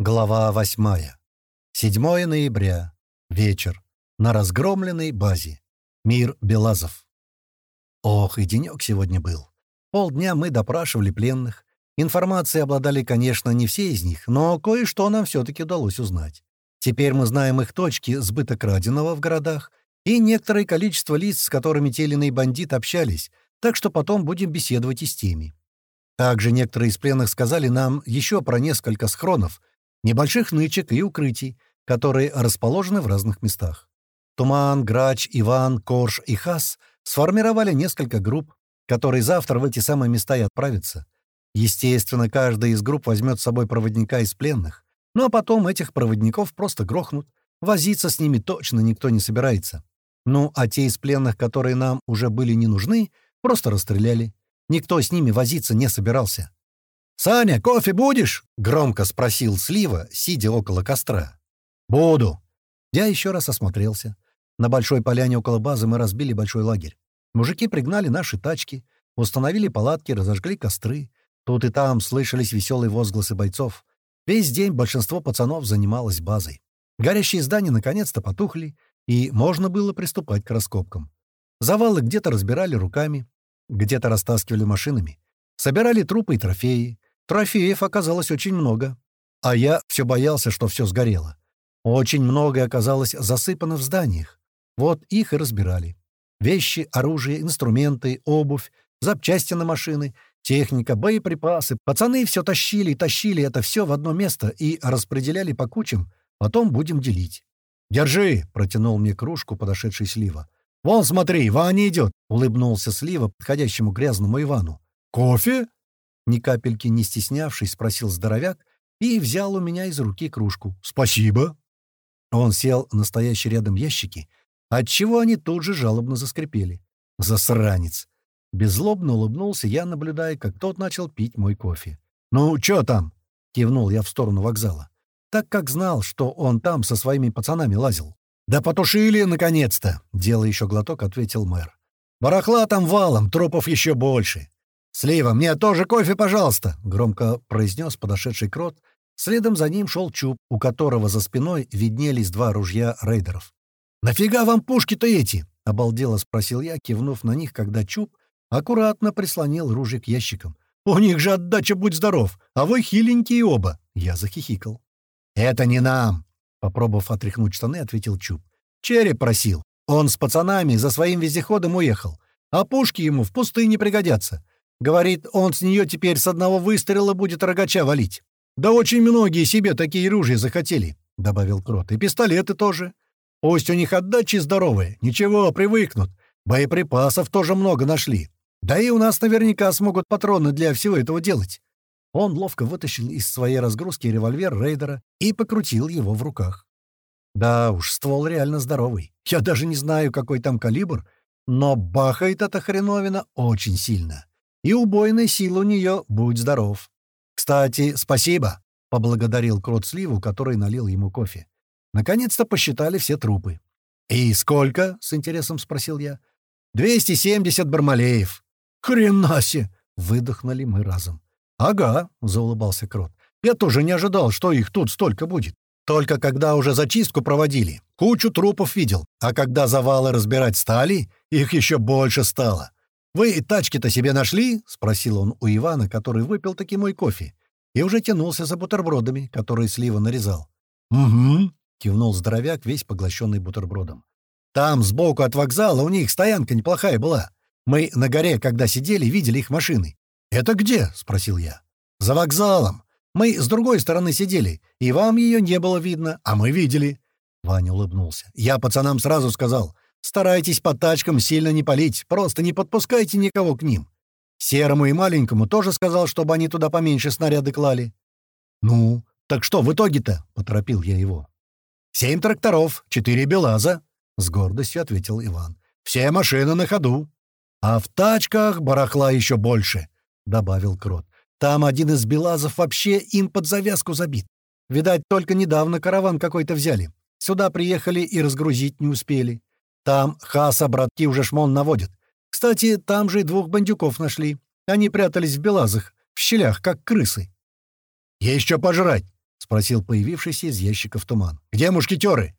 Глава 8. 7 ноября. Вечер. На разгромленной базе. Мир Белазов. Ох, и денек сегодня был. Полдня мы допрашивали пленных. Информацией обладали, конечно, не все из них, но кое-что нам все-таки удалось узнать. Теперь мы знаем их точки сбыта краденого в городах и некоторое количество лиц, с которыми те или иные бандиты общались, так что потом будем беседовать и с теми. Также некоторые из пленных сказали нам еще про несколько схронов, небольших нычек и укрытий, которые расположены в разных местах. Туман, Грач, Иван, Корж и Хас сформировали несколько групп, которые завтра в эти самые места и отправятся. Естественно, каждая из групп возьмет с собой проводника из пленных, ну а потом этих проводников просто грохнут. Возиться с ними точно никто не собирается. Ну, а те из пленных, которые нам уже были не нужны, просто расстреляли. Никто с ними возиться не собирался. «Саня, кофе будешь?» — громко спросил Слива, сидя около костра. «Буду». Я еще раз осмотрелся. На большой поляне около базы мы разбили большой лагерь. Мужики пригнали наши тачки, установили палатки, разожгли костры. Тут и там слышались веселые возгласы бойцов. Весь день большинство пацанов занималось базой. Горящие здания наконец-то потухли, и можно было приступать к раскопкам. Завалы где-то разбирали руками, где-то растаскивали машинами. Собирали трупы и трофеи. Трофеев оказалось очень много. А я все боялся, что все сгорело. Очень многое оказалось засыпано в зданиях. Вот их и разбирали. Вещи, оружие, инструменты, обувь, запчасти на машины, техника, боеприпасы. Пацаны все тащили и тащили это все в одно место и распределяли по кучам. Потом будем делить. «Держи!» — протянул мне кружку подошедший Слива. «Вон, смотри, Ваня идет!» — улыбнулся Слива подходящему грязному Ивану. «Кофе?» Ни капельки не стеснявшись, спросил здоровяк и взял у меня из руки кружку. «Спасибо!» Он сел на стоящий рядом ящики, отчего они тут же жалобно заскрипели. «Засранец!» Беззлобно улыбнулся я, наблюдая, как тот начал пить мой кофе. «Ну, чё там?» — кивнул я в сторону вокзала. Так как знал, что он там со своими пацанами лазил. «Да потушили, наконец-то!» — делая еще глоток, ответил мэр. «Барахла там валом, трупов еще больше. «Слива, мне тоже кофе, пожалуйста!» — громко произнес подошедший крот. Следом за ним шел Чуб, у которого за спиной виднелись два ружья рейдеров. «Нафига вам пушки-то эти?» — обалдело спросил я, кивнув на них, когда Чуб аккуратно прислонил ружье к ящикам. «У них же отдача, будь здоров, а вы хиленькие оба!» Я захихикал. «Это не нам!» — попробовав отряхнуть штаны, ответил Чуб. «Череп просил. Он с пацанами за своим вездеходом уехал, а пушки ему в пустыне пригодятся. Говорит, он с нее теперь с одного выстрела будет рогача валить. Да очень многие себе такие ружья захотели, — добавил Крот. И пистолеты тоже. Пусть у них отдачи здоровые. Ничего, привыкнут. Боеприпасов тоже много нашли. Да и у нас наверняка смогут патроны для всего этого делать. Он ловко вытащил из своей разгрузки револьвер рейдера и покрутил его в руках. Да уж, ствол реально здоровый. Я даже не знаю, какой там калибр, но бахает эта хреновина очень сильно и убойная сила у нее, будь здоров. «Кстати, спасибо», — поблагодарил Крот Сливу, который налил ему кофе. Наконец-то посчитали все трупы. «И сколько?» — с интересом спросил я. «Двести семьдесят бармалеев». «Хренасе!» — выдохнули мы разом. «Ага», — заулыбался Крот. «Я тоже не ожидал, что их тут столько будет. Только когда уже зачистку проводили, кучу трупов видел, а когда завалы разбирать стали, их еще больше стало. «Вы тачки-то себе нашли?» — спросил он у Ивана, который выпил таки мой кофе, и уже тянулся за бутербродами, которые Слива нарезал. «Угу», — кивнул здоровяк, весь поглощенный бутербродом. «Там, сбоку от вокзала, у них стоянка неплохая была. Мы на горе, когда сидели, видели их машины». «Это где?» — спросил я. «За вокзалом. Мы с другой стороны сидели, и вам ее не было видно, а мы видели». Ваня улыбнулся. «Я пацанам сразу сказал, Старайтесь по тачкам сильно не палить, просто не подпускайте никого к ним. Серому и маленькому тоже сказал, чтобы они туда поменьше снаряды клали. «Ну, так что в итоге-то?» — поторопил я его. «Семь тракторов, четыре БелАЗа», — с гордостью ответил Иван. «Все машины на ходу». «А в тачках барахла еще больше», — добавил Крот. «Там один из БелАЗов вообще им под завязку забит. Видать, только недавно караван какой-то взяли. Сюда приехали и разгрузить не успели. Там Хаса братки уже шмон наводят. Кстати, там же и двух бандюков нашли. Они прятались в белазах, в щелях, как крысы. «Есть что пожрать!» — спросил появившийся из ящиков туман. «Где мушкетеры?»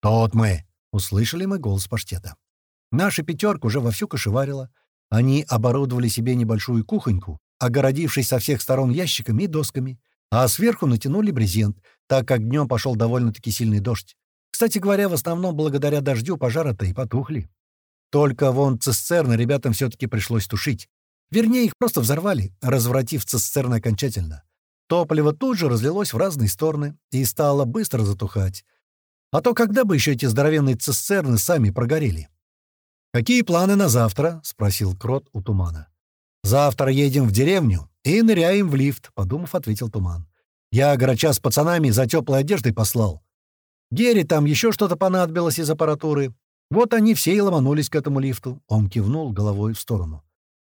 «Тот мы!» — услышали мы голос паштета. Наша пятерка уже вовсю кошеварила. Они оборудовали себе небольшую кухоньку, огородившись со всех сторон ящиками и досками, а сверху натянули брезент, так как днем пошел довольно-таки сильный дождь. Кстати говоря, в основном благодаря дождю пожары-то и потухли. Только вон цистерны ребятам все-таки пришлось тушить. Вернее, их просто взорвали, развратив цистерны окончательно. Топливо тут же разлилось в разные стороны и стало быстро затухать. А то когда бы еще эти здоровенные цистерны сами прогорели? «Какие планы на завтра?» — спросил Крот у Тумана. «Завтра едем в деревню и ныряем в лифт», — подумав, ответил Туман. «Я Грача с пацанами за теплой одеждой послал. Гере там еще что-то понадобилось из аппаратуры. Вот они все и ломанулись к этому лифту». Он кивнул головой в сторону.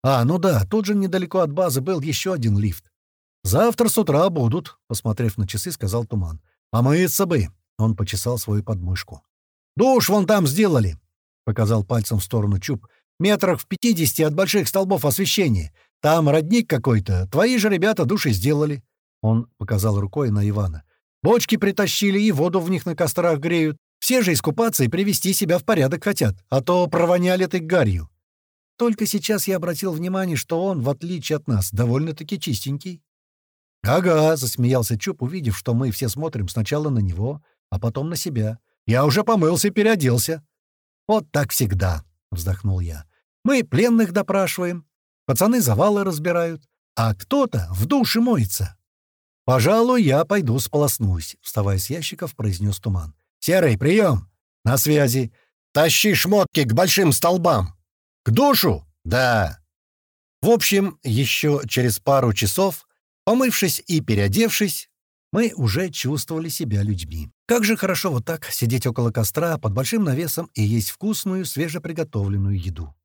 «А, ну да, тут же недалеко от базы был еще один лифт. Завтра с утра будут», — посмотрев на часы, сказал Туман. «Помыться бы», — он почесал свою подмышку. «Душ вон там сделали», — показал пальцем в сторону Чуб. «Метрах в пятидесяти от больших столбов освещения. Там родник какой-то. Твои же ребята души сделали». Он показал рукой на Ивана. «Бочки притащили и воду в них на кострах греют. Все же искупаться и привести себя в порядок хотят, а то провоняли ты гарью». Только сейчас я обратил внимание, что он, в отличие от нас, довольно-таки чистенький. «Ага», — засмеялся Чуп, увидев, что мы все смотрим сначала на него, а потом на себя. «Я уже помылся и переоделся». «Вот так всегда», — вздохнул я. «Мы пленных допрашиваем, пацаны завалы разбирают, а кто-то в душе моется». «Пожалуй, я пойду сполоснусь», — вставая с ящиков, произнес Туман. «Серый, прием! На связи! Тащи шмотки к большим столбам!» «К душу?» «Да». В общем, еще через пару часов, помывшись и переодевшись, мы уже чувствовали себя людьми. Как же хорошо вот так сидеть около костра под большим навесом и есть вкусную, свежеприготовленную еду.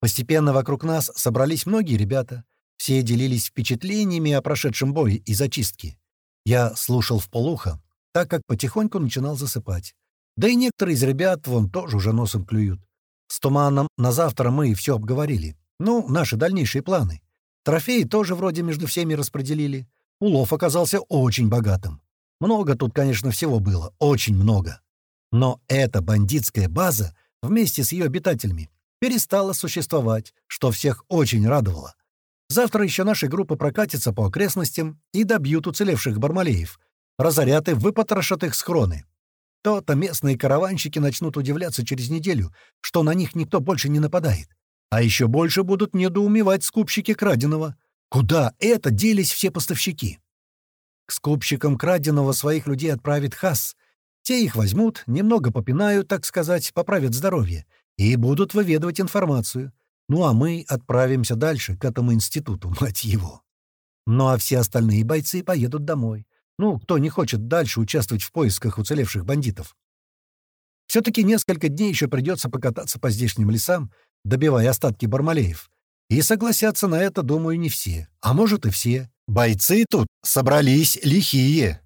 Постепенно вокруг нас собрались многие ребята. Все делились впечатлениями о прошедшем бое и зачистке. Я слушал в полухо, так как потихоньку начинал засыпать. Да и некоторые из ребят вон тоже уже носом клюют. С Туманом на завтра мы все обговорили. Ну, наши дальнейшие планы. Трофеи тоже вроде между всеми распределили. Улов оказался очень богатым. Много тут, конечно, всего было, очень много. Но эта бандитская база вместе с ее обитателями перестала существовать, что всех очень радовало. Завтра еще наши группы прокатятся по окрестностям и добьют уцелевших бармалеев, разорят и выпотрошат их схроны. То-то местные караванщики начнут удивляться через неделю, что на них никто больше не нападает. А еще больше будут недоумевать скупщики краденого. Куда это делись все поставщики? К скупщикам краденого своих людей отправит Хас. Те их возьмут, немного попинают, так сказать, поправят здоровье, и будут выведывать информацию. Ну а мы отправимся дальше, к этому институту, мать его. Ну а все остальные бойцы поедут домой. Ну, кто не хочет дальше участвовать в поисках уцелевших бандитов. Все-таки несколько дней еще придется покататься по здешним лесам, добивая остатки бармалеев. И согласятся на это, думаю, не все. А может и все. Бойцы тут собрались лихие.